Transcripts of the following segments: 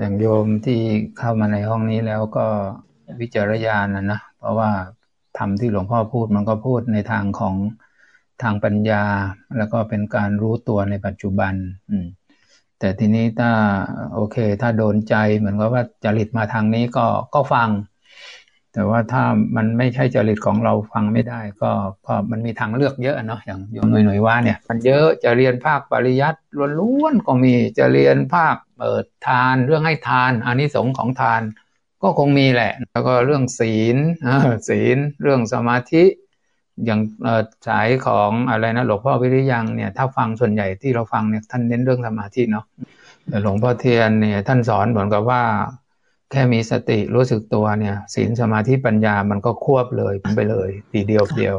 อย่างโยมที่เข้ามาในห้องนี้แล้วก็วิจารยานนะนะเพราะว่าทำที่หลวงพ่อพูดมันก็พูดในทางของทางปัญญา แล้วก็เป็นการรู้ตัวในปัจจุบัน อืมแต่ทีนี้ถ้าโอเค ถ้าโดนใจเหมือนกับว่าจริตมาทางนี้ก็ก็ฟัง แต่ว่าถ้ามันไม่ใช่จริตของเราฟังไม่ได้ ก็ก็มันมีทางเลือกเยอะเนาะอย่างโยมหน่วยหน่วยว่าเนี่ย มันเยอะจะเรียนภาคปริยัติล้วนๆก็มีจะเรียนภาคเปิดทานเรื่องให้ทานอานิสงส์ของทาน ก็คงมีแหละ แล้วก็เรื่องศีลศีลเรื่องสมาธิ อย่างสายของอะไรนะหลวงพ่อวิริยังเนี่ยถ้าฟังส่วนใหญ่ที่เราฟังเนี่ยท่านเน้นเรื่องสมาธิเนาะแต่หลวงพ่อเทียนเนี่ยท่านสอนเหมือนกับว่า แค่มีสติรู้สึกตัวเนี่ยศีลสมาธิปัญญามันก็ควบเลยไปเลยทีเดียวเดียว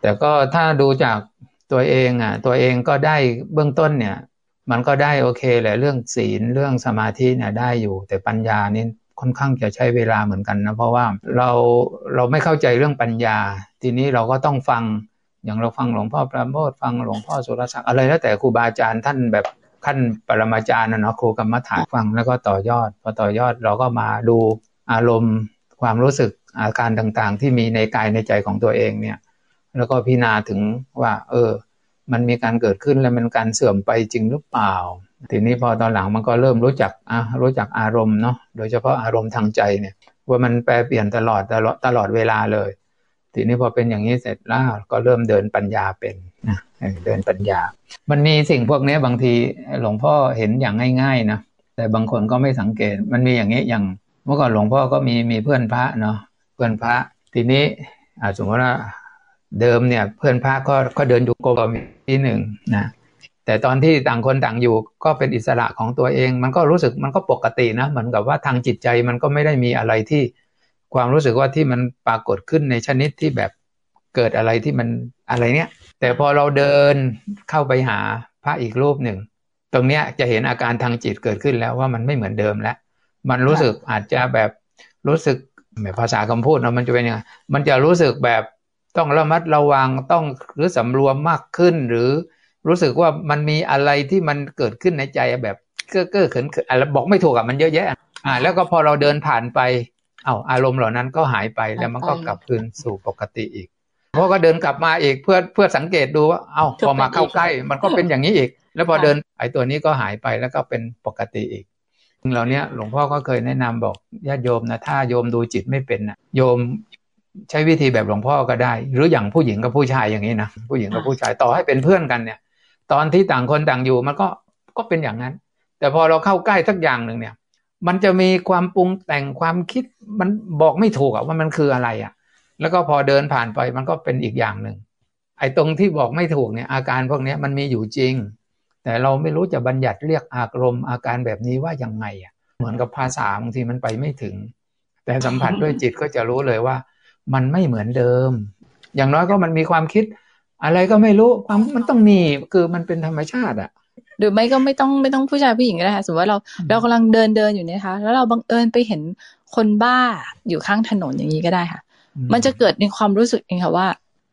แต่ก็ถ้าดูจากตัวเองอะ ตัวเองก็ได้เบื้องต้นเนี่ย มันก็ได้โอเคแหละเรื่องศีลเรื่องสมาธิเนี่ยได้อยู่ แต่ปัญญานี่ค่อนข้างจะใช้เวลาเหมือนกันนะเพราะว่าเราเราไม่เข้าใจเรื่องปัญญา ทีนี้เราก็ต้องฟังอย่างเราฟังหลวงพ่อประโมทฟังหลวงพ่อสุรศักดิ์อะไรแล้วแต่ครูบาอาจารย์ท่านแบบ ขั้นปรมาจารย์นะเนาะครูกรรมฐานฟังแล้วก็ต่อยอด พอต่อยอดเราก็มาดูอารมณ์ ความรู้สึกอาการต่างๆ ที่มีในกายในใจของตัวเองเนี่ย แล้วก็พิจารณาถึงว่า เออ มันมีการเกิดขึ้นแล้วมันการเสื่อมไปจริงหรือเปล่า ทีนี้พอตอนหลังมันก็เริ่มรู้จักอะรู้จักอารมณ์เนาะโดยเฉพาะอารมณ์ทางใจเนี่ย ว่ามันแปรเปลี่ยนตลอดตลอดตลอดเวลาเลย ทีนี้พอเป็นอย่างนี้เสร็จแล้วก็เริ่มเดินปัญญาเป็น เดินปัญญา มันมีสิ่งพวกนี้บางทีหลวงพ่อเห็นอย่างง่ายๆนะแต่บางคนก็ไม่สังเกต มันมีอย่างนี้อย่างเมื่อก่อนหลวงพ่อก็มีมีเพื่อนพระเนาะเพื่อนพระ ทีนี้อาสมมติว่าเดิมเนี่ย เพื่อนพระก็ก็เดินอยู่กรมที่หนึ่งนะแต่ตอนที่ต่างคนต่างอยู่ก็เป็นอิสระของตัวเอง มันก็รู้สึกมันก็ปกตินะเหมือนกับว่าทางจิตใจมันก็ไม่ได้มีอะไรที่ความรู้สึกว่าที่มันปรากฏขึ้นในชนิดที่แบบเกิดอะไรที่มันอะไรเนี้ย แต่พอเราเดินเข้าไปหาพระอีกรูปหนึ่ง ตรงเนี้ยจะเห็นอาการทางจิตเกิดขึ้นแล้วว่ามันไม่เหมือนเดิมแล้ว มันรู้สึกอาจจะแบบรู้สึกแบบภาษาคำพูดเนาะมันจะเป็นยังไงมันจะรู้สึกแบบต้องระมัดระวังต้องหรือสำรวมมากขึ้น หรือรู้สึกว่ามันมีอะไรที่มันเกิดขึ้นในใจแบบเก้อเก้อเขินอะไรบอกไม่ถูกอะมันเยอะแยะ อ่า แล้วก็พอเราเดินผ่านไป เอาอารมณ์เหล่านั้นก็หายไปแล้วมันก็กลับคืนสู่ปกติอีก พอก็เดินกลับมาอีกเพื่อเพื่อสังเกตดูว่า เอาพอมาเข้าใกล้ มันก็เป็นอย่างนี้อีก แล้วพอเดินไอ้ตัวนี้ก็หายไปแล้วก็เป็นปกติอีกเหล่านี้หลวงพ่อก็เคยแนะนำบอกญาติโยมนะถ้าโยมดูจิตไม่เป็นนะโยมใช้วิธีแบบหลวงพ่อก็ได้ หรืออย่างผู้หญิงกับผู้ชายอย่างนี้นะผู้หญิงกับผู้ชายต่อให้เป็นเพื่อนกันเนี่ย ตอนที่ต่างคนต่างอยู่มันก็ก็เป็นอย่างนั้น แต่พอเราเข้าใกล้สักอย่างหนึ่งเนี่ย มันจะมีความปรุงแต่งความคิดมันบอกไม่ถูกอะว่ามันคืออะไรอะ แล้วก็พอเดินผ่านไปมันก็เป็นอีกอย่างหนึ่งไอ้ตรงที่บอกไม่ถูกเนี่ยอาการพวกนี้มันมีอยู่จริง แต่เราไม่รู้จะบัญญัติเรียกอารมณ์อาการแบบนี้ว่ายังไงอะเหมือนกับภาษาบางทีมันไปไม่ถึง แต่สัมผัสด้วยจิตก็จะรู้เลยว่า มันไม่เหมือนเดิม อย่างน้อยก็มันมีความคิด อะไรก็ไม่รู้ความมันต้องมีคือมันเป็นธรรมชาติอะหรือไม่ก็ไม่ต้องไม่ต้องผู้ชายผู้หญิงก็ได้ค่ะสมมติว่าเราเรากำลังเดินเดินอยู่เนี่ยคะแล้วเราบังเอิญไปเห็นคนบ้าอยู่ข้างถนนอย่างนี้ก็ได้ค่ะ มันจะเกิดในความรู้สึกเองค่ะว่า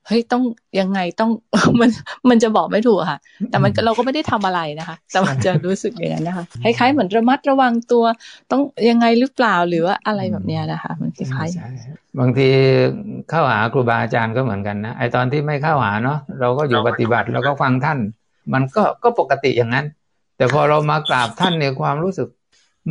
เฮ้ยต้องยังไงต้องมันมันจะบอกไม่ถูกค่ะ แต่มันเราก็ไม่ได้ทำอะไรนะคะ แต่มันจะรู้สึกอย่างนั้นนะคะคล้ายๆเหมือนระมัดระวังตัว ต้องยังไงหรือเปล่าหรือว่าอะไรแบบนี้นะคะ มันคล้ายๆบางทีเข้าหาครูบาอาจารย์ก็เหมือนกันนะไอตอนที่ไม่เข้าหาเนาะเราก็อยู่ปฏิบัติแล้วก็ฟังท่าน มันก็ก็ปกติอย่างนั้น แต่พอเรามากราบท่านเนี่ยความรู้สึก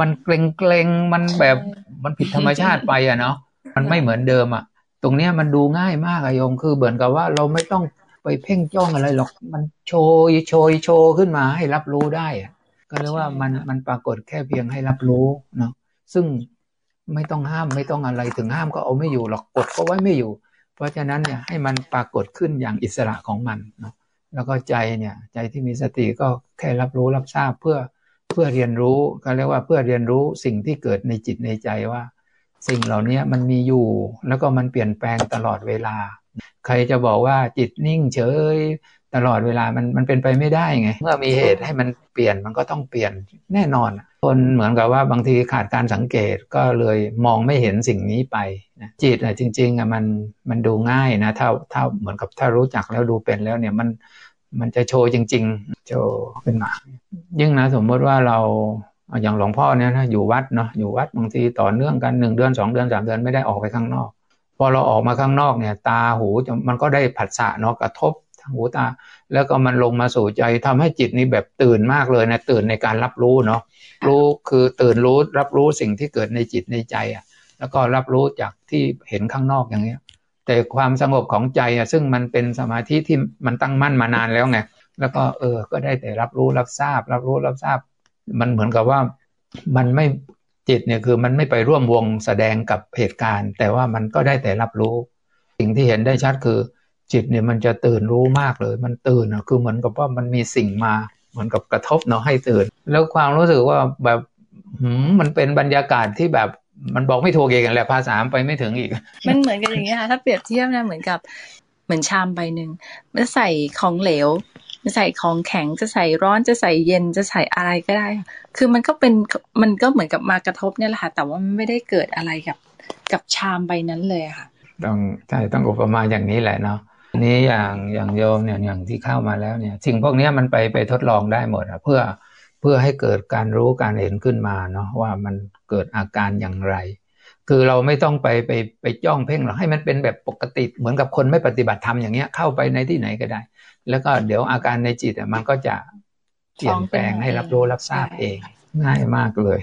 มันเกรงเกรงมันแบบมันผิดธรรมชาติไปอะเนาะมันไม่เหมือนเดิมอะ ตรงเนี้ยมันดูง่ายมากอะโยมคือเหมือนกับว่าเราไม่ต้องไปเพ่งจ้องอะไรหรอก มันโชยโชยโชว์ขึ้นมาให้รับรู้ได้อะก็เรียกว่ามันมันปรากฏแค่เพียงให้รับรู้เนาะซึ่งไม่ต้องห้ามไม่ต้องอะไรถึงห้ามก็เอาไม่อยู่หรอกกดก็ไว้ไม่อยู่ เพราะฉะนั้นเนี่ยให้มันปรากฏขึ้นอย่างอิสระของมันเนาะแล้วก็ใจเนี่ยใจที่มีสติก็แค่รับรู้รับทราบเพื่อเพื่อเรียนรู้ก็เรียกว่าเพื่อเรียนรู้สิ่งที่เกิดในจิตในใจว่า สิ่งเหล่านี้มันมีอยู่ แล้วก็มันเปลี่ยนแปลงตลอดเวลา ใครจะบอกว่าจิตนิ่งเฉยตลอดเวลามันมันเป็นไปไม่ได้ไง เมื่อมีเหตุให้มันเปลี่ยนมันก็ต้องเปลี่ยนแน่นอน คนเหมือนกับว่าบางทีขาดการสังเกตก็เลยมองไม่เห็นสิ่งนี้ไปนะจิตอะจริงๆอะมันมันดูง่ายนะถ้าถ้าเหมือนกับถ้ารู้จักแล้วดูเป็นแล้วเนี่ยมันมันจะโชว์จริง ๆ โชว์เป็นหมายิ่งนะสมมติว่าเรา อย่างหลวงพ่อเนี่ยนะอยู่วัดเนาะอยู่วัดบางทีต่อเนื่องกันหนึ่งเดือนสองเดือนสามเดือนไม่ได้ออกไปข้างนอก พอเราออกมาข้างนอกเนี่ย ตาหูมันก็ได้ผัสสะเนาะกระทบทางหูตา แล้วก็มันลงมาสู่ใจทำให้จิตนี้แบบตื่นมากเลยนะตื่นในการรับรู้เนาะรู้คือตื่นรู้รับรู้สิ่งที่เกิดในจิตในใจอะ แล้วก็รับรู้จากที่เห็นข้างนอกอย่างเงี้ย แต่ความสงบของใจอะซึ่งมันเป็นสมาธิที่มันตั้งมั่นมานานแล้วไงแล้วก็เออก็ได้แต่รับรู้รับทราบ รับรู้รับทราบ มันเหมือนกับว่ามันไม่จิตเนี่ยคือมันไม่ไปร่วมวงแสดงกับเหตุการณ์ แต่ว่ามันก็ได้แต่รับรู้ สิ่งที่เห็นได้ชัดคือ จิตเนี่ยมันจะตื่นรู้มากเลย มันตื่นคือเหมือนกับว่ามันมีสิ่งมาเหมือนกับกระทบเนาะให้ตื่น แล้วความรู้สึกว่าแบบมันเป็นบรรยากาศที่แบบมันบอกไม่ถูกเองแหละภาษาไปไม่ถึงอีก มันเหมือนกันอย่างนี้ค่ะถ้าเปรียบเทียบนะเหมือนกับเหมือนชามใบหนึ่งมันใส่ของเหลว จะใส่ของแข็งจะใส่ร้อนจะใส่เย็นจะใส่อะไรก็ได้ คือมันก็เป็นมันก็เหมือนกับมากระทบเนี่ยแหละค่ะ แต่ว่ามันไม่ได้เกิดอะไรกับกับชามใบนั้นเลยค่ะ ต้องใช่ต้องอุปมาอย่างนี้แหละเนาะนี้อย่างอย่างโยมเนี่ยอย่างที่เข้ามาแล้วเนี่ยสิ่งพวกนี้มันไปไปทดลองได้หมดอะเพื่อเพื่อให้เกิดการรู้การเห็นขึ้นมาเนาะว่ามันเกิดอาการอย่างไร คือเราไม่ต้องไปไปไปจ้องเพ่งหรอกให้มันเป็นแบบปกติเหมือนกับคนไม่ปฏิบัติธรรมอย่างเงี้ยเข้าไปในที่ไหนก็ได้ แล้วก็เดี๋ยวอาการในจิตมันก็จะเปลี่ยนแปลงให้รับรู้รับทราบเอง ง่ายมากเลย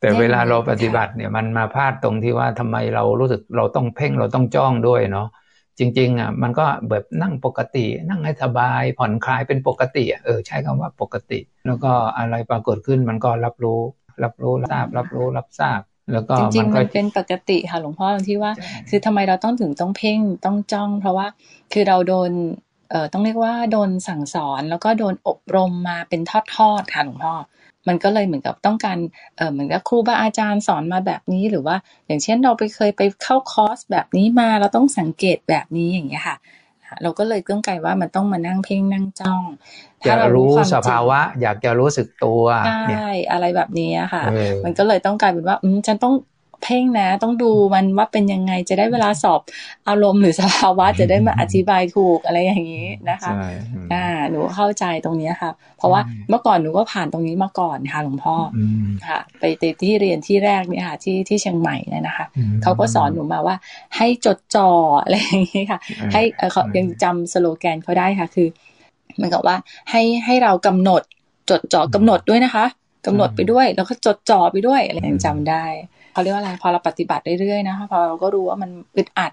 แต่เวลาเราปฏิบัติเนี่ยมันมาพลาดตรงที่ว่าทำไมเรารู้สึกเราต้องเพ่งเราต้องจ้องด้วยเนาะจริง ๆอะมันก็แบบนั่งปกติ นั่งให้สบายผ่อนคลายเป็นปกติเออใช้คำว่าปกติ แล้วก็อะไรปรากฏขึ้นมันก็รับรู้ รับรู้รับทราบ รับรู้รับทราบ แล้วก็จริงๆมันเป็นปกติค่ะหลวงพ่อที่ว่า คือทำไมเราต้องถึงต้องเพ่งต้องจ้อง เพราะว่าคือเราโดนเอ่อต้องเรียกว่าโดนสั่งสอน แล้วก็โดนอบรมมาเป็นทอดๆค่ะหลวงพ่อมันก็เลยเหมือนกับต้องการเออเหมือนกับครูบาอาจารย์สอนมาแบบนี้หรือว่า อย่างเช่นเราไปเคยไปเข้าคอร์สแบบนี้มาเราต้องสังเกตแบบนี้อย่างเงี้ยค่ะ เราก็เลยต้องกลว่ามันต้องมานั่งเพ่งนั่งจ้อง ถ้าเรารู้สภาวะ อยากจะรู้สึกตัวใช่อะไรแบบนี้ค่ะ มันก็เลยต้องกลายเป็นว่า อืมฉันต้อง เพ่งนะ ต้องดูมันว่าเป็นยังไงจะได้เวลาสอบอารมณ์หรือสภาวะจะได้มาอธิบายถูกอะไรอย่างนี้นะคะอ่าหนูเข้าใจตรงนี้ค่ะ เพราะว่าเมื่อก่อนหนูก็ผ่านตรงนี้มาก่อนค่ะหลวงพ่อค่ะ ไปที่เรียนที่แรกเนี่ยค่ะที่ที่เชียงใหม่เนี่ยนะคะเขาก็สอนหนูมาว่า ให้จดจ่ออะไรอย่างนี้ค่ะ ให้เขายังจำสโลแกนเขาได้ค่ะ คือเหมือนกับว่าให้ให้เรากำหนดจดจ่อกำหนดด้วยนะคะกำหนดไปด้วย แล้วก็จดจ่อไปด้วยอะไรยังจำได้ เขาเรียกว่าอะไรพอเราปฏิบัติเรื่อยๆนะคะพอเราก็รู้ว่ามันอึดอัด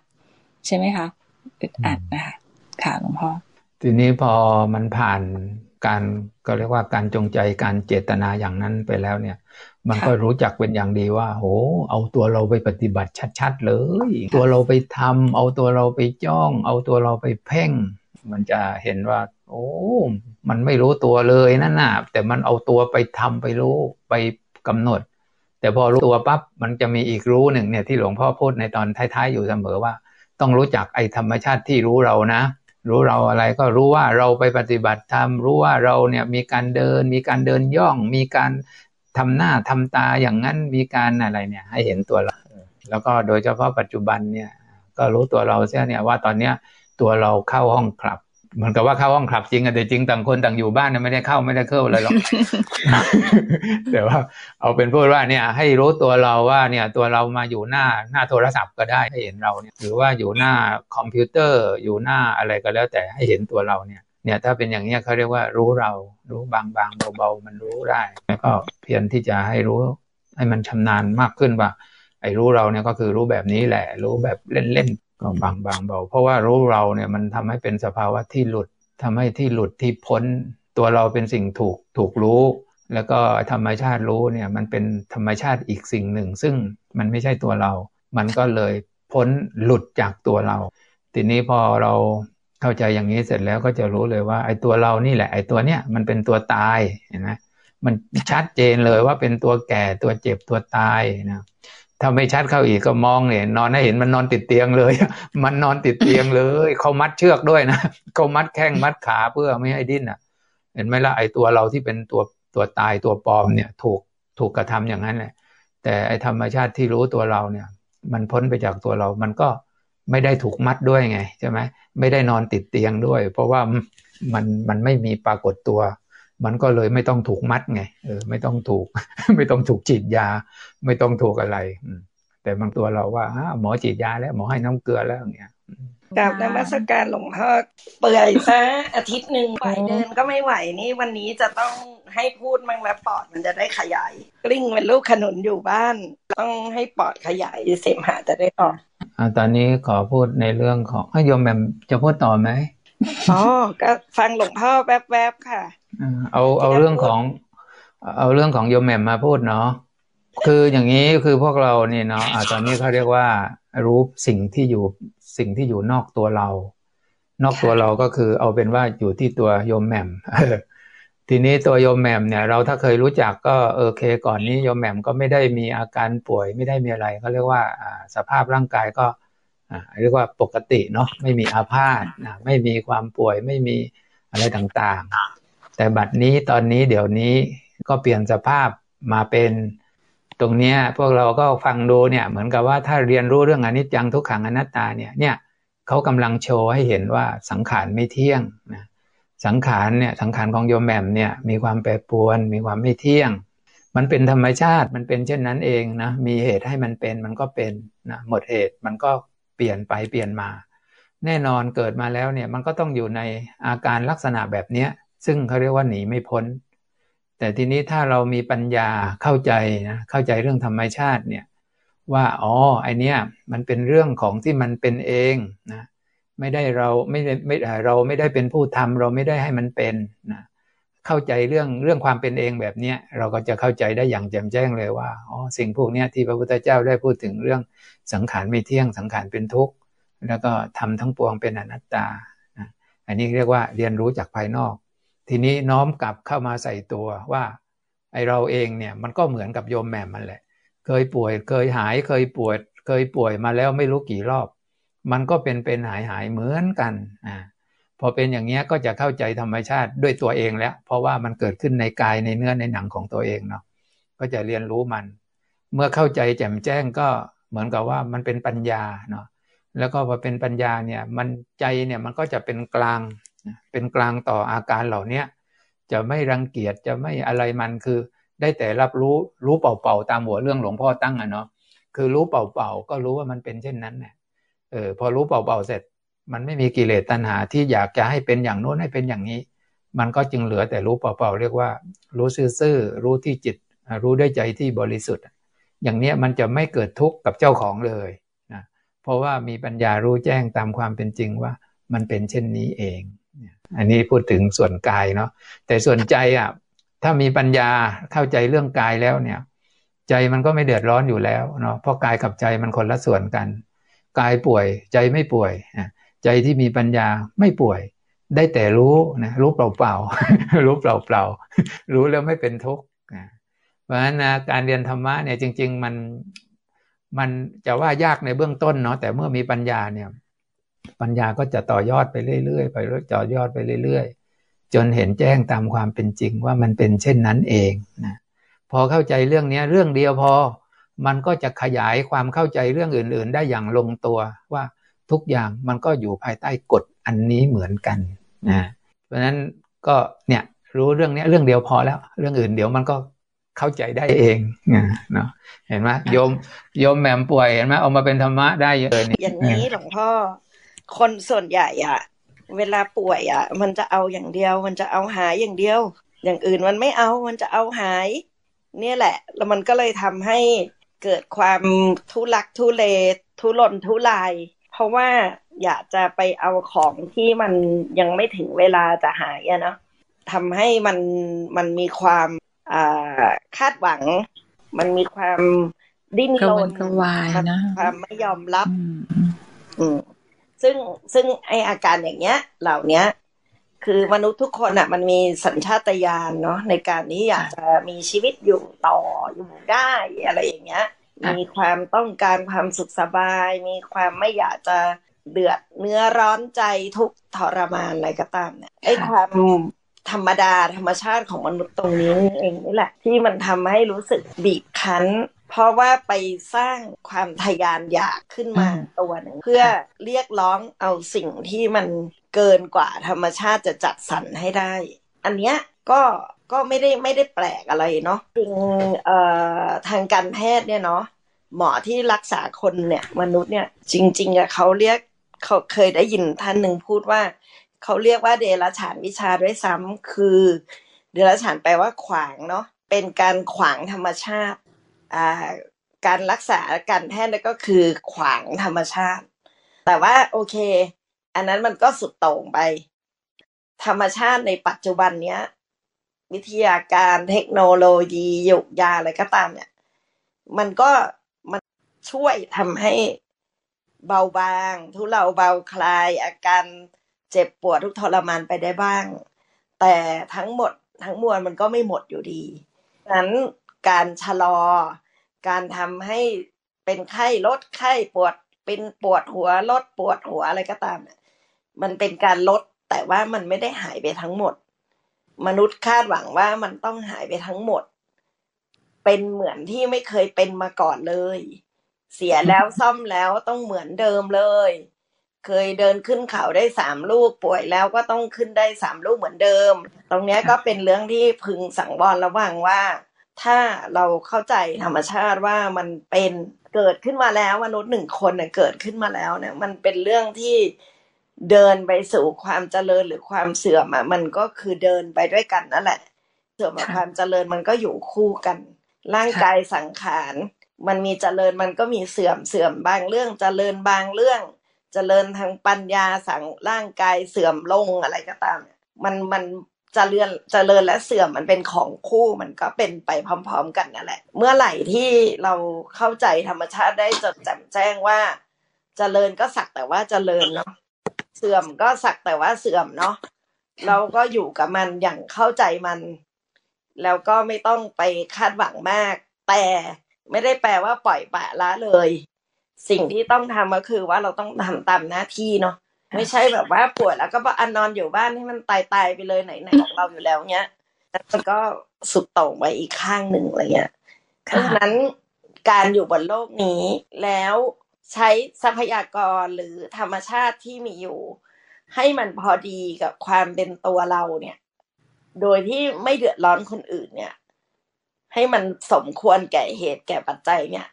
ใช่ไหมคะอึดอัดนะคะค่ะหลวงพ่อทีนี้พอมันผ่านการก็เรียกว่าการจงใจการเจตนาอย่างนั้นไปแล้วเนี่ย มันก็รู้จักเป็นอย่างดีว่าโหเอาตัวเราไปปฏิบัติชัดๆเลย ตัวเราไปทำเอาตัวเราไปจ้อง เอาตัวเราไปเพ่ง มันจะเห็นว่า โอ้มันไม่รู้ตัวเลยนั่นน่ะแต่มันเอาตัวไปทำไปรู้ไปกำหนด แต่พอรู้ตัวปั๊บมันจะมีอีกรู้หนึ่งเนี่ยที่หลวงพ่อพูดในตอนท้ายๆอยู่เสมอว่า ต้องรู้จักไอ้ธรรมชาติที่รู้เรานะ รู้เราอะไรก็รู้ว่าเราไปปฏิบัติธรรมรู้ว่าเราเนี่ยมีการเดิน มีการเดินย่อง มีการทำหน้าทำตาอย่างนั้นมีการอะไรเนี่ย ให้เห็นตัวเราแล้วก็โดยเฉพาะปัจจุบันเนี่ยก็รู้ตัวเราเสียเนี่ยว่าตอนเนี้ยตัวเราเข้าห้องคลับ เหมือนกับว่าเข้าห้องคลับจริงอะแต่จริงต่างคนต่างอยู่บ้านไม่ได้เข้าไม่ได้เข้าอะไรหรอกแต่ว่าเอาเป็นพูดว่าเนี่ย ให้รู้ตัวเราว่าเนี่ยตัวเรามาอยู่หน้าหน้าโทรศัพท์ก็ได้ให้เห็นเราเนี่ยหรือว่าอยู่หน้าคอมพิวเตอร์อยู่หน้าอะไรก็แล้ว แต่ให้เห็นตัวเราเนี่ยเนี่ยถ้าเป็นอย่างนี้เขาเรียกว่ารู้เรา รู้บางบางเบาๆมันรู้ได้ แล้วก็เพียรที่จะให้รู้ ให้มันชำนาญมากขึ้นว่าไอ้รู้เราเนี่ยก็คือรู้แบบนี้แหละ รู้แบบเล่น ก็บางบางเบาเพราะว่ารู้เราเนี่ยมันทำให้เป็นสภาวะที่หลุดทำให้ที่หลุดที่พ้น ตัวเราเป็นสิ่งถูกถูกรู้ แล้วก็ธรรมชาติรู้เนี่ยมันเป็นธรรมชาติอีกสิ่งหนึ่ง ซึ่งมันไม่ใช่ตัวเรา มันก็เลยพ้นหลุดจากตัวเรา ทีนี้พอเราเข้าใจอย่างนี้เสร็จแล้วก็จะรู้เลยว่าไอ้ตัวเรานี่แหละไอ้ตัวเนี้ยมันเป็นตัวตายเห็นไหมมันชัดเจนเลยว่าเป็นตัวแก่ตัวเจ็บตัวตายนะ ถ้าไม่ชัดเข้าอีกก็มองเนี่ยนอนให้เห็นมันนอนติดเตียงเลย มันนอนติดเตียงเลยเขามัดเชือกด้วยนะเขามัดแข้งมัดขาเพื่อไม่ให้ดิ้นอะ เห็นไหมล่ะไอตัวเราที่เป็นตัวตัวตายตัวปลอมเนี่ยถูกถูกกระทำอย่างนั้นแหละ แต่ไอธรรมชาติที่รู้ตัวเราเนี่ย มันพ้นไปจากตัวเรา มันก็ไม่ได้ถูกมัดด้วยไงใช่ไหมไม่ได้นอนติดเตียงด้วย เพราะว่ามันมันไม่มีปรากฏตัว มันก็เลยไม่ต้องถูกมัดไงเออไม่ต้องถูก ไม่ต้องถูกฉีดยา ไม่ต้องถูกอะไรแต่บางตัวเราว่าหมอฉีดยาแล้วหมอให้น้ำเกลือแล้วอย่างเงี้ยกับนมัสการหลวงพ่อเปื่อยซะอาทิตย์หนึ่งไหวเดินก็ไม่ไหวนี่วันนี้จะต้องให้พูดมั่งแล้วปอดมันจะได้ขยาย กลิ้งเป็นลูกขนุนอยู่บ้าน ต้องให้ปอดขยายเสมหะจะได้ออกอ่าตอนนี้ขอพูดในเรื่องของให้โยมแมมจะพูดต่อไหม อ๋อก็ฟังหลวงพ่อแวบๆค่ะ เอาเอาเรื่องของเอาเรื่องของโยมแมมมาพูดเนาะคืออย่างนี้คือพวกเราเนี่ยเนาะอ่าตอนนี้เขาเรียกว่ารู้สิ่งที่อยู่สิ่งที่อยู่นอกตัวเรา นอกตัวเราก็คือเอาเป็นว่าอยู่ที่ตัวโยมแหม่มทีนี้ตัวโยมแหม่มเนี่ย เราถ้าเคยรู้จักก็โอเค ก่อนนี้โยมแหม่มก็ไม่ได้มีอาการป่วยไม่ได้มีอะไรเขาเรียกว่าสภาพร่างกายก็ เรียกว่าปกติเนาะไม่มีอาพาธไม่มีความป่วยไม่มีอะไรต่างๆ แต่บัดนี้ตอนนี้เดี๋ยวนี้ก็เปลี่ยนสภาพมาเป็นตรงเนี้ยพวกเราก็ฟังดูเนี่ย เหมือนกับว่าถ้าเรียนรู้เรื่องอนิจจังทุกขังอนัตตาเนี่ยเนี่ยเขากำลังโชว์ให้เห็นว่าสังขารไม่เที่ยงนะสังขารเนี่ยสังขารของโยมแหม่มเนี่ยมีความแปรปรวน มีความไม่เที่ยง มันเป็นธรรมชาติมันเป็นเช่นนั้นเองนะมีเหตุให้มันเป็นมันก็เป็นนะหมดเหตุมันก็ เปลี่ยนไปเปลี่ยนมา แน่นอนเกิดมาแล้วเนี่ยมันก็ต้องอยู่ในอาการลักษณะแบบเนี้ยซึ่งเขาเรียกว่าหนีไม่พ้น แต่ทีนี้ถ้าเรามีปัญญาเข้าใจนะเข้าใจเรื่องธรรมชาติเนี่ยว่าอ๋อไอเนี้ยมันเป็นเรื่องของที่มันเป็นเองนะไม่ได้เราไม่ได้ไม่เราไม่ได้เป็นผู้ทำเราไม่ได้ให้มันเป็นนะ เข้าใจเรื่องเรื่องความเป็นเองแบบเนี้ยเราก็จะเข้าใจได้อย่างแจ่มแจ้งเลยว่าอ๋อสิ่งพวกนี้ที่พระพุทธเจ้าได้พูดถึงเรื่องสังขารไม่เที่ยงสังขารเป็นทุกข์แล้วก็ทำทั้งปวงเป็นอนัตตา อันนี้เรียกว่าเรียนรู้จากภายนอก ทีนี้น้อมกลับเข้ามาใส่ตัวว่าไอเราเองเนี่ยมันก็เหมือนกับโยมแม่มันแหละ เคยป่วยเคยหายเคยปวยเคยป่วยมาแล้วไม่รู้กี่รอบ มันก็เป็นเป็นหายหายเหมือนกันอ่า พอเป็นอย่างนี้ก็จะเข้าใจธรรมชาติด้วยตัวเองแล้ว เพราะว่ามันเกิดขึ้นในกายในเนื้อในหนังของตัวเองเนาะก็จะเรียนรู้มัน เมื่อเข้าใจแจ่มแจ้งก็เหมือนกับว่ามันเป็นปัญญาเนาะแล้วก็พอเป็นปัญญาเนี่ยมันใจเนี่ยมันก็จะเป็นกลางเป็นกลางต่ออาการเหล่านี้จะไม่รังเกียจจะไม่อะไรมันคือได้แต่รับรู้รู้เป่าๆตามหัวเรื่องหลวงพ่อตั้งอะเนาะคือรู้เป่าๆก็รู้ว่ามันเป็นเช่นนั้นเนี่ยเออพอรู้เป่าๆเสร็จ มันไม่มีกิเลสตัณหาที่อยากจะให้เป็นอย่างโน้นให้เป็นอย่างนี้ มันก็จึงเหลือแต่รู้เป่าๆเรียกว่า รู้ซื่อๆรู้ที่จิต รู้ด้วยใจที่บริสุทธิ์ อย่างเนี้ยมันจะไม่เกิดทุกข์กับเจ้าของเลยนะเพราะว่ามีปัญญารู้แจ้งตามความเป็นจริงว่ามันเป็นเช่นนี้เอง อันนี้พูดถึงส่วนกายเนาะแต่ส่วนใจอะถ้ามีปัญญาเข้าใจเรื่องกายแล้วเนี่ย ใจมันก็ไม่เดือดร้อนอยู่แล้วเนาะเพราะกายกับใจมันคนละส่วนกัน กายป่วยใจไม่ป่วย ใจที่มีปัญญาไม่ป่วย ได้แต่รู้นะรู้เปล่าๆรู้เปล่าๆรู้แล้วไม่เป็นทุกข์เพราะฉะนั้นการเรียนธรรมะเนี่ยจริง ๆ มันมันจะว่ายากในเบื้องต้นเนาะแต่เมื่อมีปัญญาเนี่ย ปัญญาก็จะต่อยอดไปเรื่อยๆไปต่อยอดไปเรื่อยๆ จนเห็นแจ้งตามความเป็นจริงว่ามันเป็นเช่นนั้นเองนะพอเข้าใจเรื่องนี้เรื่องเดียวพอ มันก็จะขยายความเข้าใจเรื่องอื่น ๆ ได้อย่างลงตัวว่า ทุกอย่างมันก็อยู่ภายใต้กฎอันนี้เหมือนกันนะเพราะฉะนั้นก็เนี่ยรู้เรื่องนี้เรื่องเดียวพอแล้ว เรื่องอื่นเดี๋ยวมันก็เข้าใจได้เองเนาะเห็นไหมโยมโยมแหม่มป่วยเห็นไหมเอามาเป็นธรรมะได้เยอะนี่อย่างนี้หลวงพ่อคนส่วนใหญ่อะเวลาป่วยอะมันจะเอาอย่างเดียว มันจะเอาหายอย่างเดียว อย่างอื่นมันไม่เอามันจะเอาหาย เนี่ยแหละ แล้วมันก็เลยทำให้เกิดความทุลักทุเลทุรนทุลาย เพราะว่าอยากจะไปเอาของที่มันยังไม่ถึงเวลาจะหายอะเนาะทำให้มันมันมีความคาดหวัง มันมีความดิ้นรนความไม่ยอมรับ อืมซึ่งซึ่งไออาการอย่างเงี้ย เหล่าเนี้ย คือมนุษย์ทุกคนอะ มันมีสัญชาตญาณเนาะในการนี้อยากจะมีชีวิตอยู่ต่ออยู่ได้อะไรอย่างเงี้ย มีความต้องการความสุขสบาย มีความไม่อยากจะเดือดเนื้อร้อนใจทุกทรมานอะไรก็ตามเนี่ยไอ้ความธรรมดาธรรมชาติของมนุษย์ตรงนี้เองนี่แหละ ที่มันทำให้รู้สึกบีบคั้น เพราะว่าไปสร้างความทยานอยากขึ้นมาตัวหนึ่งเพื่อเรียกร้องเอาสิ่งที่มันเกินกว่าธรรมชาติจะจัดสรรให้ได้ อันเนี้ยก็ ก็ไม่ได้ไม่ได้แปลกอะไรเนาะจริงเอ่อทางการแพทย์เนี่ยเนาะหมอที่รักษาคนเนี่ย มนุษย์เนี่ย จริง ๆอะเขาเรียกเขาเคยได้ยินท่านหนึ่งพูดว่า เขาเรียกว่าเดรัจฉานวิชาด้วยซ้ำคือเดรัจฉานแปลว่าขวางเนาะเป็นการขวางธรรมชาติอ่าการรักษาการแพทย์ก็คือขวางธรรมชาติ แต่ว่าโอเค อันนั้นมันก็สุดโต่งไป ธรรมชาติในปัจจุบันเนี้ย วิทยาการเทคโนโลยียุกยาอะไรก็ตามเนี่ย มันก็มันช่วยทำให้เบาบาง ทุเลาเบาคลายอาการเจ็บปวดทุกทรมานไปได้บ้าง แต่ทั้งหมดทั้งมวลมันก็ไม่หมดอยู่ดีนั้นการชะลอ การทำให้เป็นไข้ลดไข้ปวดเป็นปวดหัวลดปวดหัวอะไรก็ตาม มันเป็นการลดแต่ว่ามันไม่ได้หายไปทั้งหมด มนุษย์คาดหวังว่ามันต้องหายไปทั้งหมด เป็นเหมือนที่ไม่เคยเป็นมาก่อนเลย เสียแล้วซ่อมแล้วต้องเหมือนเดิมเลย เคยเดินขึ้นเขาได้สามลูกป่วยแล้วก็ต้องขึ้นได้สามลูกเหมือนเดิม ตรงนี้ก็เป็นเรื่องที่พึงสังวรระวังว่า ถ้าเราเข้าใจธรรมชาติว่ามันเป็นเกิดขึ้นมาแล้วมนุษย์หนึ่งคนเนี่ยเกิดขึ้นมาแล้วเนี่ยมันเป็นเรื่องที่ เดินไปสู่ความเจริญหรือความเสื่อมอะมันก็คือเดินไปด้วยกันนั่นแหละ เสื่อมกับความเจริญมันก็อยู่คู่กัน ร่างกายสังขารมันมีเจริญมันก็มีเสื่อมเสื่อมบางเรื่องเจริญบางเรื่อง เจริญทางปัญญาสั่งร่างกายเสื่อมลงอะไรก็ตาม มันมันเจริญเจริญและเสื่อมมันเป็นของคู่มันก็เป็นไปพร้อม ๆ กันนั่นแหละ เมื่อไหร่ที่เราเข้าใจธรรมชาติได้จดแจ่มแจ้งว่า เจริญก็สักแต่ว่าเจริญเนาะ เสื่อมก็สักแต่ว่าเสื่อมเนาะเราก็อยู่กับมันอย่างเข้าใจมัน แล้วก็ไม่ต้องไปคาดหวังมาก แต่ไม่ได้แปลว่าปล่อยปะละเลย สิ่งที่ต้องทำก็คือว่าเราต้องทำตามหน้าที่เนาะไม่ใช่แบบว่าปวดแล้วก็อันนอนอยู่บ้านให้มันตายตายไปเลยไหนไหนของเราอยู่แล้วเนี้ยมันก็สุดโต่งไปอีกข้างหนึ่งอะไรเงี้ยเพราะฉะนั้นการอยู่บนโลกนี้แล้ว ใช้ทรัพยากรหรือธรรมชาติที่มีอยู่ ให้มันพอดีกับความเป็นตัวเราเนี่ย โดยที่ไม่เดือดร้อนคนอื่นเนี่ย ให้มันสมควรแก่เหตุแก่ปัจจัยเนี่ย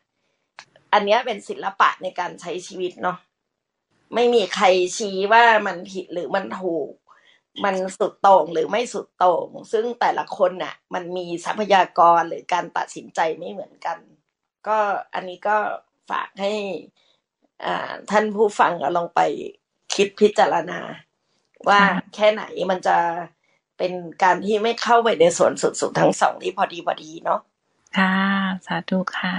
อันนี้เป็นศิลปะในการใช้ชีวิตเนาะไม่มีใครชี้ว่ามันผิดหรือมันถูก มันสุดโต่งหรือไม่สุดโต่ง ซึ่งแต่ละคนน่ะ มันมีทรัพยากรหรือการตัดสินใจไม่เหมือนกัน ก็อันนี้ก็ ฝากให้ท่านผู้ฟังลองไปคิดพิจารณา ว่าแค่ไหนมันจะเป็นการที่ไม่เข้าไปในส่วนสุดๆทั้งสองที่พอดีพอดีเนาะค่ะ สาธุค่ะ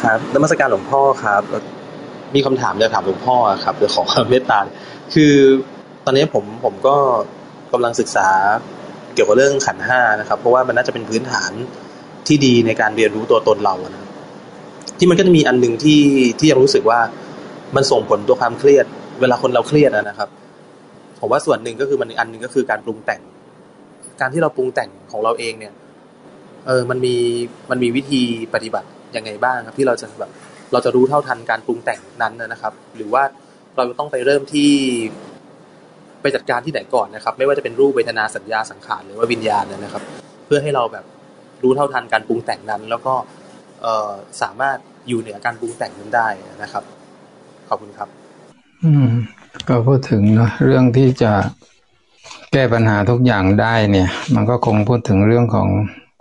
ครับนมัสการหลวงพ่อครับ มีคำถามจะถามหลวงพ่อครับจะขอความเมตตาคือตอนนี้ผมผมก็กำลังศึกษาเกี่ยวกับเรื่องขันห้านะครับ เพราะว่ามันน่าจะเป็นพื้นฐานที่ดีในการเรียนรู้ตัวตนเรานะ ที่มันก็จะมีอันหนึ่งที่ที่ยังรู้สึกว่ามันส่งผลตัวความเครียด เวลาคนเราเครียดนะครับ ผมว่าส่วนหนึ่งก็คือมันอันหนึ่งก็คือการปรุงแต่ง การที่เราปรุงแต่งของเราเองเนี่ย เออมันมีมันมีวิธีปฏิบัติยังไงบ้างครับ ที่เราจะแบบเราจะรู้เท่าทันการปรุงแต่งนั้นนะครับ หรือว่าเราต้องไปเริ่มที่ไปจัดการที่ไหนก่อนนะครับ ไม่ว่าจะเป็นรูปเวทนาสัญญาสังขารหรือว่าวิญญาณนะครับ เพื่อให้เราแบบรู้เท่าทันการปรุงแต่งนั้น แล้วก็ สามารถอยู่เหนือการปรุงแต่งนั้นได้นะครับ ขอบคุณครับ อืม ก็พูดถึงเนาะเรื่องที่จะแก้ปัญหาทุกอย่างได้เนี่ย มันก็คงพูดถึงเรื่องของ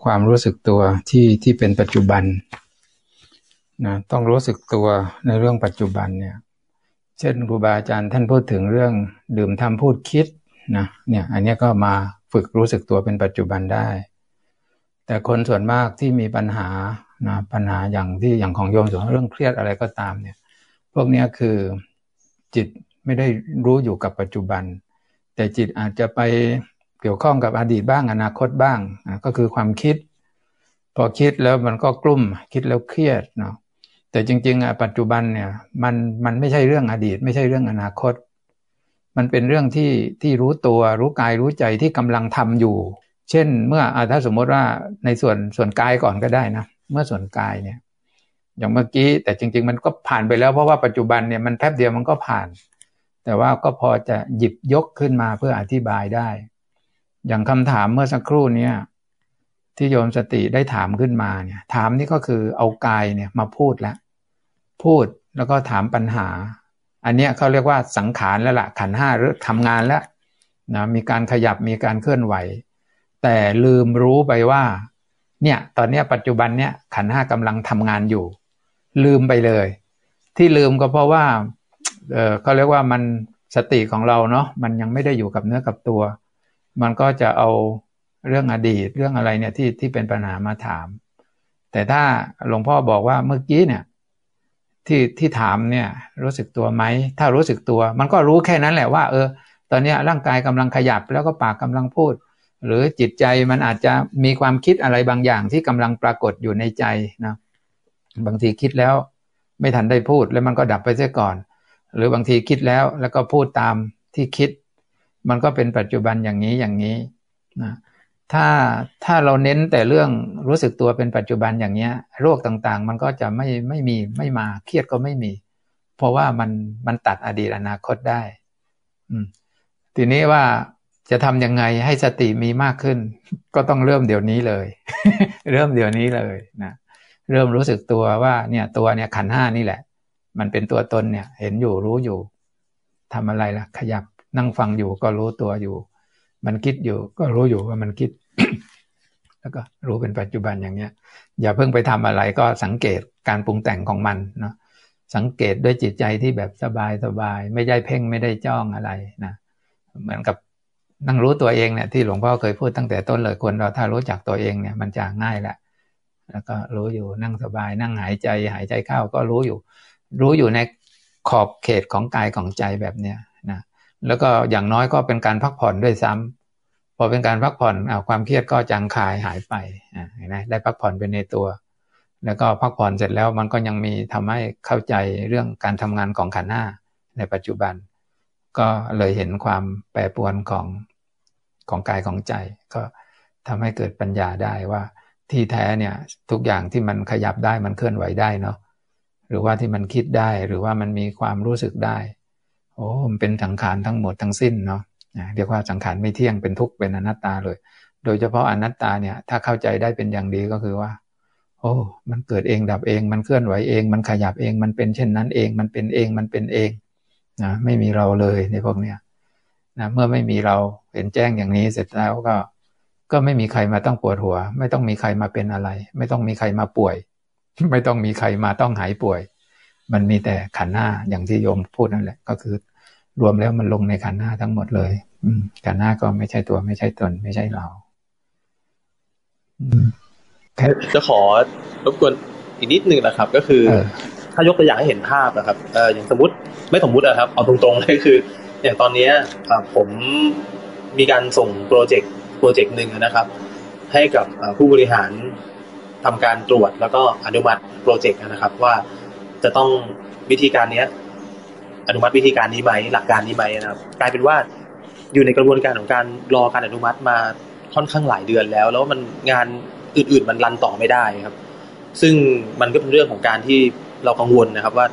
ความรู้สึกตัวที่ที่เป็นปัจจุบันนะต้องรู้สึกตัวในเรื่องปัจจุบันเนี่ย เช่นครูบาอาจารย์ท่านพูดถึงเรื่องดื่มทำพูดคิดนะเนี่ย อันนี้ก็มาฝึกรู้สึกตัวเป็นปัจจุบันได้ แต่คนส่วนมากที่มีปัญหา นะปัญหาอย่างที่อย่างของโยมส่วนเรื่องเครียดอะไรก็ตามเนี่ย พวกนี้คือจิตไม่ได้รู้อยู่กับปัจจุบัน แต่จิตอาจจะไปเกี่ยวข้องกับอดีตบ้างอนาคตบ้างก็คือความคิด พอคิดแล้วมันก็กลุ้มคิดแล้วเครียดเนาะแต่จริงๆอะปัจจุบันเนี่ยมันมันไม่ใช่เรื่องอดีต ไม่ใช่เรื่องอนาคต มันเป็นเรื่องที่ที่รู้ตัวรู้กายรู้ใจที่กำลังทำอยู่ เช่น เมื่อถ้าสมมติว่าในส่วนส่วนกายก่อนก็ได้นะ เมื่อส่วนกายเนี่ย อย่างเมื่อกี้แต่จริง ๆ มันก็ผ่านไปแล้วเพราะว่าปัจจุบันเนี่ยมันแป๊บเดียวมันก็ผ่าน แต่ว่าก็พอจะหยิบยกขึ้นมาเพื่ออธิบายได้ อย่างคำถามเมื่อสักครู่นี้ที่โยมสติได้ถามขึ้นมาเนี่ย ถามนี่ก็คือเอากายเนี่ยมาพูดแล้วพูดแล้วก็ถามปัญหา อันนี้เขาเรียกว่าสังขารแล้วละ่ะขันห้าเริ่มทำงานแล้วนะมีการขยับมีการเคลื่อนไหว แต่ลืมรู้ไปว่า เนี่ย ตอนนี้ปัจจุบันเนี่ยขันห้ากำลังทำงานอยู่ ลืมไปเลย ที่ลืมก็เพราะว่าเออเขาเรียกว่ามันสติของเราเนาะมันยังไม่ได้อยู่กับเนื้อกับตัว มันก็จะเอาเรื่องอดีตเรื่องอะไรเนี่ยที่ที่เป็นปัญหามาถาม แต่ถ้าหลวงพ่อบอกว่าเมื่อกี้เนี่ยที่ที่ถามเนี่ยรู้สึกตัวไหมถ้ารู้สึกตัว มันก็รู้แค่นั้นแหละว่า เออ ตอนนี้ร่างกายกำลังขยับแล้วก็ปากกำลังพูด หรือจิตใจมันอาจจะมีความคิดอะไรบางอย่างที่กำลังปรากฏอยู่ในใจนะบางทีคิดแล้วไม่ทันได้พูดแล้วมันก็ดับไปเสียก่อน หรือบางทีคิดแล้วแล้วก็พูดตามที่คิด มันก็เป็นปัจจุบันอย่างนี้อย่างนี้นะถ้าถ้าเราเน้นแต่เรื่องรู้สึกตัวเป็นปัจจุบันอย่างเนี้ย โรคต่างๆ มันก็จะไม่ไม่มีไม่มาเครียดก็ไม่มี เพราะว่ามันมันตัดอดีตอนาคตได้ อืมทีนี้ว่า จะทำยังไงให้สติมีมากขึ้น ก็ต้องเริ่มเดี๋ยวนี้เลย เริ่มเดี๋ยวนี้เลยนะเริ่มรู้สึกตัวว่าเนี่ยตัวเนี่ยขันห้านี่แหละ มันเป็นตัวตนเนี่ย เห็นอยู่รู้อยู่ทำอะไรล่ะ ขยับนั่งฟังอยู่ก็รู้ตัวอยู่ มันคิดอยู่ก็รู้อยู่ว่ามันคิด แล้วก็รู้เป็นปัจจุบันอย่างเนี้ย อย่าเพิ่งไปทำอะไรก็สังเกตการปรุงแต่งของมันเนาะสังเกตด้วยจิตใจที่แบบสบายสบาย ไม่ได้เพ่งไม่ได้จ้องอะไรนะเหมือนกับ นั่งรู้ตัวเองเนี่ยที่หลวงพ่อเคยพูดตั้งแต่ต้นเลยควรเราถ้ารู้จักตัวเองเนี่ยมันจะง่ายแหละแล้วก็รู้อยู่นั่งสบาย นั่งหายใจหายใจเข้าก็รู้อยู่ รู้อยู่ในขอบเขตของกายของใจแบบเนี้ยนะแล้วก็อย่างน้อยก็เป็นการพักผ่อนด้วยซ้ำพอเป็นการพักผ่อนอความเครียดก็จางคายหายไปอ่าเห็นไหมได้พักผ่อนเป็นในตัว แล้วก็พักผ่อนเสร็จแล้วมันก็ยังมีทำให้เข้าใจเรื่องการทำงานของขันห้าในปัจจุบัน ก็เลยเห็นความแปรปรวนของ ของกายของใจ ก็ทำให้เกิดปัญญาได้ว่าที่แท้เนี่ยทุกอย่างที่มันขยับได้มันเคลื่อนไหวได้เนาะหรือว่าที่มันคิดได้หรือว่ามันมีความรู้สึกได้ โอ้มันเป็นสังขารทั้งหมดทั้งสิ้นเนาะเรียกว่าสังขารไม่เที่ยงเป็นทุกข์เป็นอนัตตาเลย โดยเฉพาะอนัตตาเนี่ย ถ้าเข้าใจได้เป็นอย่างดีก็คือว่า โอ้ มันเกิดเองดับเอง มันเคลื่อนไหวเอง มันขยับเอง มันเป็นเช่นนั้นเอง มันเป็นเองมันเป็นเองนะไม่มีเราเลยในพวกเนี้ย นะเมื่อไม่มีเราเห็นแจ้งอย่างนี้เสร็จแล้วก็ ก็ไม่มีใครมาต้องปวดหัว ไม่ต้องมีใครมาเป็นอะไร ไม่ต้องมีใครมาป่วย ไม่ต้องมีใครมาต้องหายป่วย มันมีแต่ขันหน้าอย่างที่โยมพูดนั่นแหละ ก็คือ รวมแล้วมันลงในขันหน้าทั้งหมดเลย อืมขันหน้าก็ไม่ใช่ตัวไม่ใช่ตน ไม่ใช่เราจะขอรบกวนอีกนิดนึงนะครับ ก็คือ ถ้ายกตัวอย่างให้เห็นภาพนะครับเอออย่างสมมติไม่สมมตินะครับเอาตรงๆเลยคือ อย่างตอนนี้ผมมีการส่งโปรเจกต์โปรเจกต์หนึ่งนะครับ ให้กับผู้บริหารทำการตรวจแล้วก็อนุมัติโปรเจกต์นะครับ ว่าจะต้องวิธีการเนี้ย อนุมัติวิธีการนี้ไหมหลักการนี้ไหมนะครับ กลายเป็นว่าอยู่ในกระบวนการของการรอการอนุมัติมาค่อนข้างหลายเดือนแล้ว แล้วมันงานอื่น ๆ มันรันต่อไม่ได้ครับ ซึ่งมันก็เป็นเรื่องของการที่เรากังวลนะครับว่า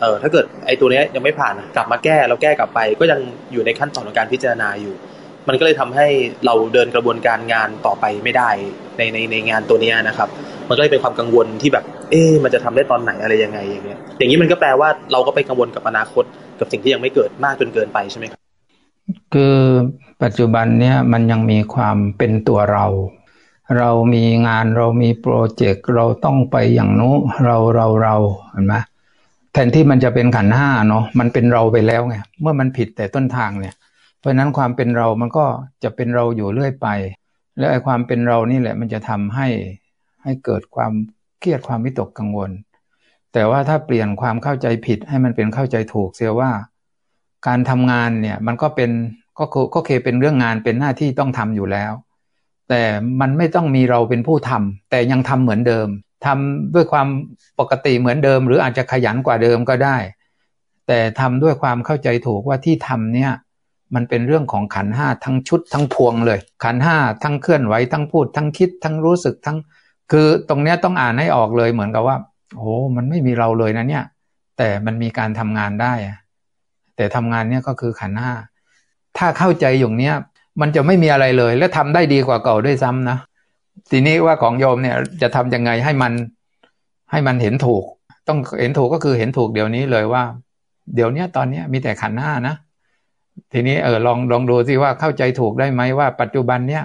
เออถ้าเกิดไอ้ตัวนี้ยังไม่ผ่านกลับมาแก้เราแก้กลับไป ก็ยังอยู่ในขั้นตอนของการพิจารณาอยู่ มันก็เลยทำให้เราเดินกระบวนการงานต่อไปไม่ได้ในในในงานตัวนี้นะครับ มันก็เลยเป็นความกังวลที่แบบ เอ๊มันจะทำได้ตอนไหนอะไรยังไงอย่างเงี้ย อย่างนี้มันก็แปลว่าเราก็ไปกังวลกับอนาคต กับสิ่งที่ยังไม่เกิดมากจนเกินไปใช่ไหมครับคือปัจจุบันเนี่ยมันยังมีความเป็นตัวเรา เรามีงานเรามีโปรเจกต์เราต้องไปอย่างนู้เราเราเราเห็นไหม ทนที่มันจะเป็นขันห้าเนาะมันเป็นเราไปแล้วไงเมื่อมันผิดแต่ต้นทางเนี่ย เพราะนั้นความเป็นเรามันก็จะเป็นเราอยู่เรื่อยไป แล้วไอ้ความเป็นเรานี่แหละ มันจะทำให้ให้เกิดความเครียดความวิตกกังวล แต่ว่าถ้าเปลี่ยนความเข้าใจผิดให้มันเป็นเข้าใจถูกเสียว่า การทำงานเนี่ยมันก็เป็นก็ก็เคเป็นเรื่องงานเป็นหน้าที่ต้องทำอยู่แล้ว แต่มันไม่ต้องมีเราเป็นผู้ทำแต่ยังทำเหมือนเดิม ทำด้วยความปกติเหมือนเดิม หรืออาจจะขยันกว่าเดิมก็ได้ แต่ทำด้วยความเข้าใจถูกว่าที่ทำเนี่ยมันเป็นเรื่องของขันห้าทั้งชุดทั้งพวงเลย ขันห้าทั้งเคลื่อนไหวทั้งพูดทั้งคิดทั้งรู้สึกทั้ง คือตรงเนี้ยต้องอ่านให้ออกเลยเหมือนกับว่าโอ้มันไม่มีเราเลยนะเนี่ย แต่มันมีการทำงานได้ แต่ทำงานเนี้ยก็คือขันห้าถ้าเข้าใจอย่างเนี้ยมันจะไม่มีอะไรเลย และทำได้ดีกว่าเก่าด้วยซ้ำนะ ทีนี้ว่าของโยมเนี่ยจะทํำยังไงให้มันให้มันเห็นถูก ต้องเห็นถูกก็คือเห็นถูกเดี๋ยวนี้เลยว่า เดี๋ยวนี้ตอนนี้มีแต่ขันห้านะทีนี้เออลองลองดูสิว่าเข้าใจถูกได้ไหมว่าปัจจุบันเนี้ย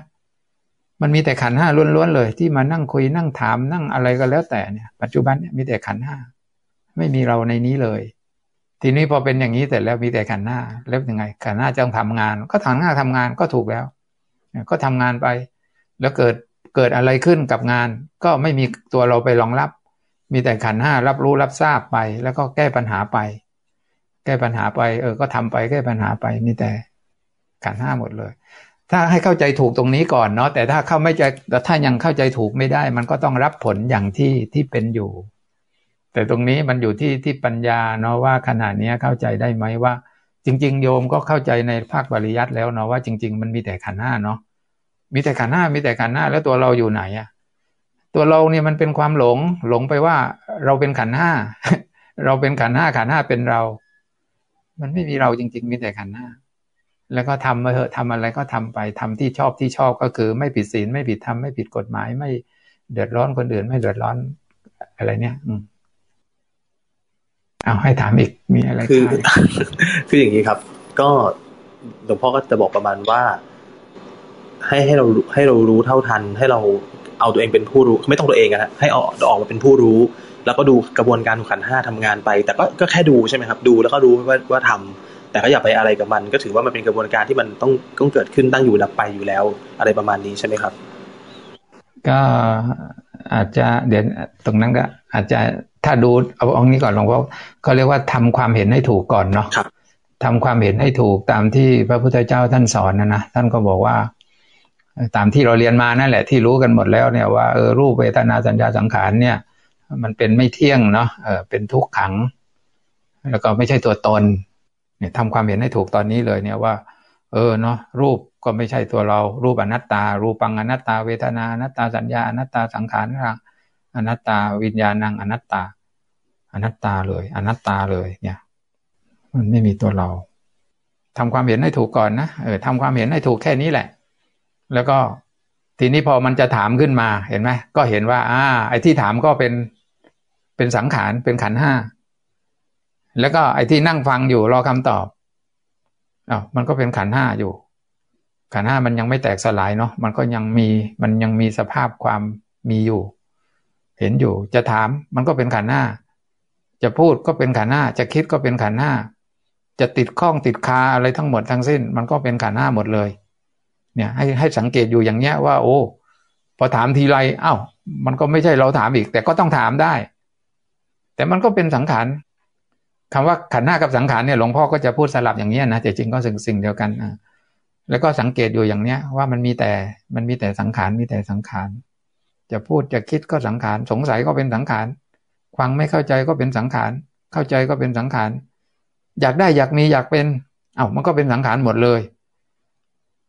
มันมีแต่ขันห้าล้วนๆเลย ที่มานั่งคุยนั่งถามนั่งอะไรก็แล้วแต่เนี่ย ปัจจุบันเนี่ยมีแต่ขันห้าไม่มีเราในนี้เลย ทีนี้พอเป็นอย่างนี้เสร็จแล้วมีแต่ขันหน้าแล้วยังไงขันหน้าจะต้องทำงาน ก็ทำงานทำงานก็ถูกแล้ว ก็ทำงานไป แล้วเกิด เกิดอะไรขึ้นกับงาน ก็ไม่มีตัวเราไปรองรับ มีแต่ขันห้ารับรู้รับทราบไป แล้วก็แก้ปัญหาไป แก้ปัญหาไป เออ ก็ทำไปแก้ปัญหาไปมีแต่ขันห้าหมดเลย ถ้าให้เข้าใจถูกตรงนี้ก่อนเนาะแต่ถ้าเข้าไม่ใจแต่ถ้ายังเข้าใจถูกไม่ได้ มันก็ต้องรับผลอย่างที่ที่เป็นอยู่ แต่ตรงนี้มันอยู่ที่ที่ปัญญาเนาะว่าขณะนี้เข้าใจได้ไหมว่า จริง ๆ โยมก็เข้าใจในภาคปริยัติแล้วเนาะว่าจริง ๆ มันมีแต่ขันห้าเนาะ มีแต่ขันห้ามีแต่ขันห้าแล้วตัวเราอยู่ไหนอะตัวเราเนี่ยมันเป็นความหลง หลงไปว่าเราเป็นขันห้าเราเป็นขันห้าขันห้าเป็นเรา มันไม่มีเราจริง ๆ มีแต่ขันห้าแล้วก็ทำมาเถอะทำอะไรก็ทำไปทำที่ชอบที่ชอบก็คือ ไม่ผิดศีลไม่ผิดธรรมไม่ผิดกฎหมาย ไม่เดือดร้อนคนอื่น ไม่เดือดร้อนอะไรเนี่ยอืมเอาให้ถามอีกมีอะไรคือคืออย่างนี้ครับ ก็หลวงพ่อก็จะบอกประมาณว่า ให้ให้เราให้เรารู้เท่าทัน ให้เราเอาตัวเองเป็นผู้รู้ ไม่ต้องตัวเองอะให้ออกออกมาเป็นผู้รู้ แล้วก็ดูกระบวนการของขันห้าทำงานไป แต่ก็ก็แค่ดูใช่ไหมครับ ดูแล้วก็รู้ว่าว่าทำแต่ก็อย่าไปอะไรกับมัน ก็ถือว่ามันเป็นกระบวนการที่มันต้องต้องเกิดขึ้นตั้งอยู่ดับไปอยู่แล้ว อะไรประมาณนี้ใช่ไหมครับ ก็อาจจะเดี๋ยวตรงนั้นก็ อาจจะถ้าดูเอาองนี้ก่อนหลวงพ่อก็เรียกว่าทำความเห็นให้ถูกก่อนเนาะทำความเห็นให้ถูกตามที่พระพุทธเจ้าท่านสอนนะนะท่านก็บอกว่า ตามที่เราเรียนมานั่นแหละที่รู้กันหมดแล้วเนี่ยว่าเออรูปเวทนาสัญญาสังขารเนี่ย มันเป็นไม่เที่ยงเนาะเออเป็นทุกขัง แล้วก็ไม่ใช่ตัวตน เนี่ยทำความเห็นให้ถูกตอนนี้เลยเนี่ยว่า เออเนาะรูปก็ไม่ใช่ตัวเรา รูปอนัตตา รูปังอนัตตา เวทนาอนัตตาสัญญาอนัตตาสังขารอนัตตาวิญญาณังอนัตตา อนัตตาเลย อนัตตาเลยเนี่ย มันไม่มีตัวเราทำความเห็นให้ถูกก่อนนะเออทำความเห็นให้ถูกแค่นี้แหละ แล้วก็ทีนี้พอมันจะถามขึ้นมาเห็นไหมก็เห็นว่า อ่า ไอ้ที่ถามก็เป็นเป็นสังขารเป็นขันห้าแล้วก็ไอ้ที่นั่งฟังอยู่รอคำตอบอ้าวมันก็เป็นขันห้าอยู่ ขันห้ามันยังไม่แตกสลายเนาะมันก็ยังมีมันยังมีสภาพความมีอยู่ เห็นอยู่จะถามมันก็เป็นขันห้าจะพูดก็เป็นขันห้าจะคิดก็เป็นขันห้าจะติดข้องติดคาอะไรทั้งหมดทั้งสิ้น มันก็เป็นขันห้าหมดเลย เนี่ยให้ให้สังเกตอยู่อย่างเนี้ยว่า โอ้พอถามทีไรอา้าวมันก็ไม่ใช่เราถามอีก แต่ก็ต้องถามได้ แต่มันก็เป็นสังขารคำว่าขันหน้ากับสังขารเนี่ยหลวงพ่อก็จะพูดสลับอย่างเนี้ยนะแต่จริงก็สิ่งสิ่งเดียวกันอะแล้วก็สังเกตอยู่อย่างเนี้ย ว่ามันมีแต่มันมีแต่สังขารมีแต่สังขารจะพูดจะคิดก็สังขารสงสัยก็เป็นสังขารฟังไม่เข้าใจก็เป็นสังขารเข้าใจก็เป็นสังขารอยากได้อยากมีอยากเป็นเอา้ามันก็เป็นสังขารหมดเลย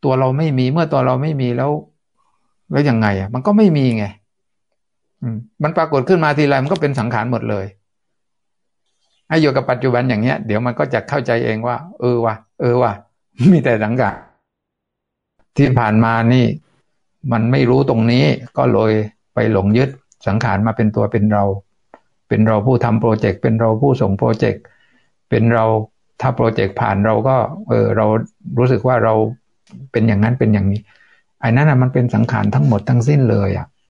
ตัวเราไม่มีเมื่อตัวเราไม่มีแล้ว แล้วยังไงอะ มันก็ไม่มีไงมันปรากฏขึ้นมาทีไรมันก็เป็นสังขารหมดเลยให้อยู่กับปัจจุบันอย่างเนี้ย เดี๋ยวมันก็จะเข้าใจเองว่า เออว่ะเออว่ะมีแต่สังขารที่ผ่านมานี่ มันไม่รู้ตรงนี้ ก็เลยไปหลงยึดสังขารมาเป็นตัวเป็นเรา เป็นเราผู้ทำโปรเจกต์เป็นเราผู้ส่งโปรเจกต์เป็นเราถ้าโปรเจกต์ผ่านเราก็ เออเรารู้สึกว่าเรา เป็นอย่างนั้นเป็นอย่างนี้ไอ้นั่นอะมันเป็นสังขารทั้งหมดทั้งสิ้นเลยอะ